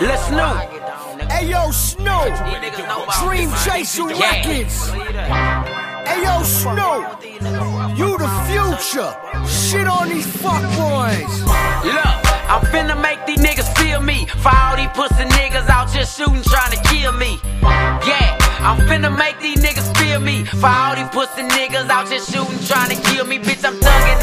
Let's Snupe. Hey yo, Snupe. Dream Chaser Records. Hey yo, Snupe. You the future. Shit on these fuckboys. Look, I'm finna make these niggas feel me. For all these pussy niggas out here shooting, trying to kill me. Yeah, I'm finna make these niggas feel me. For all these pussy niggas out here shooting, trying to kill me. Bitch, I'm thuggin',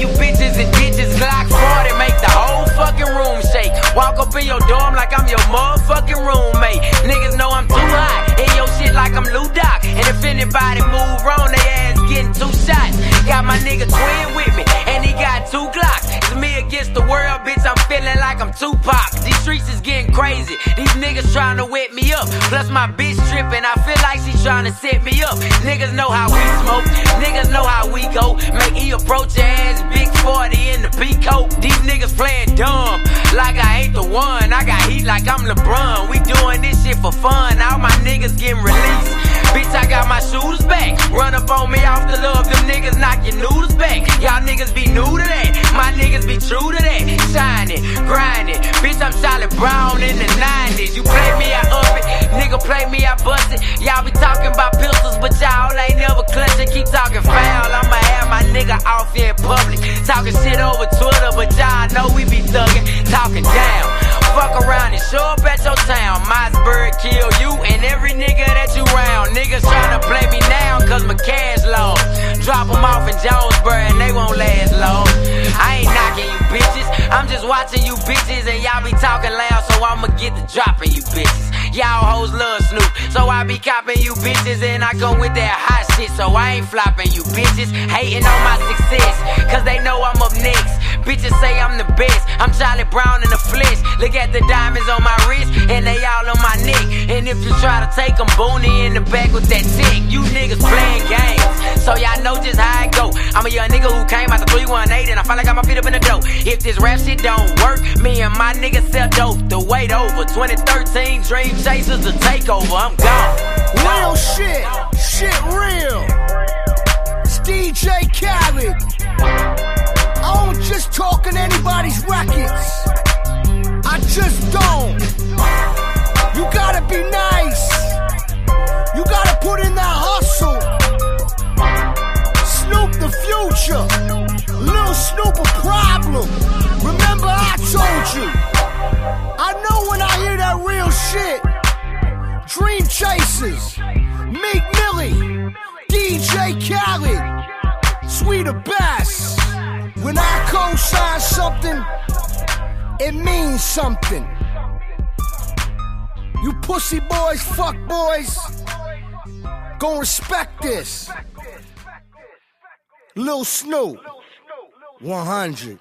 you bitches in ditches. Glock 40, make the whole fucking room shake. Walk up in your dorm like I'm your motherfucking roommate. Niggas know I'm too hot. In your shit like I'm Lou Doc. And if anybody move wrong, they ass getting two shots. Got my nigga twin with me, and he got two Glocks. It's me against the world, bitch. I'm feeling like I'm Tupac. These streets is getting crazy. These niggas trying to wet me up. Plus my bitch tripping. I feel like she trying to set me up. Niggas know how we smoke. Niggas know how we go. Make E approach 40 peacoat. These niggas playing dumb, like I ain't the one. I got heat like I'm LeBron. We doing this shit for fun. All my niggas getting released. Bitch, I got my shooters back. Run up on me off the love, them niggas knock your noodles back. Y'all niggas be new to that. My niggas be true to that. Shining, grinding. Bitch, I'm Charlie Brown in the 90s. You play me, I up it. Nigga, play me, I bust it. Y'all be talking about pistols, Talking shit over Twitter, but y'all know we be thugging. Talking down. Fuck around and show up at your town. Mossberg kill you and every nigga that you round. Niggas tryna play me now, cause my cash low. Drop them off in Jonesboro and they won't last long. I ain't knocking you bitches. I'm just watching you bitches and y'all be talking loud, so I'ma get the dropping you bitches. Y'all hoes love Snupe, so I be copping you bitches and I come with that hot shit, so I ain't flopping you bitches. Hating on my success, cause they know I'm up next. Bitches say I'm the best. I'm Charlie Brown in the flesh. Look at the diamonds on my wrist, and they all on my neck. And if you try to take them, Booney in the back with that tick. You niggas playing games, so y'all know just how it go. I'm a young nigga who came out the 318, and I finally got my feet up in the dough. If this rap shit don't work, me and my niggas sell dope. The wait over 2013 Dream Chasers, the takeover. I'm gone. Real shit. Shit real. It's DJ Khaled. I don't just talking anybody's records. I just don't. Chasers, Meek Millie, DJ Khaled, Sweeter Bass. When I co-sign something, it means something. You pussy boys, fuck boys, gon' respect this. Lil Snupe, 100.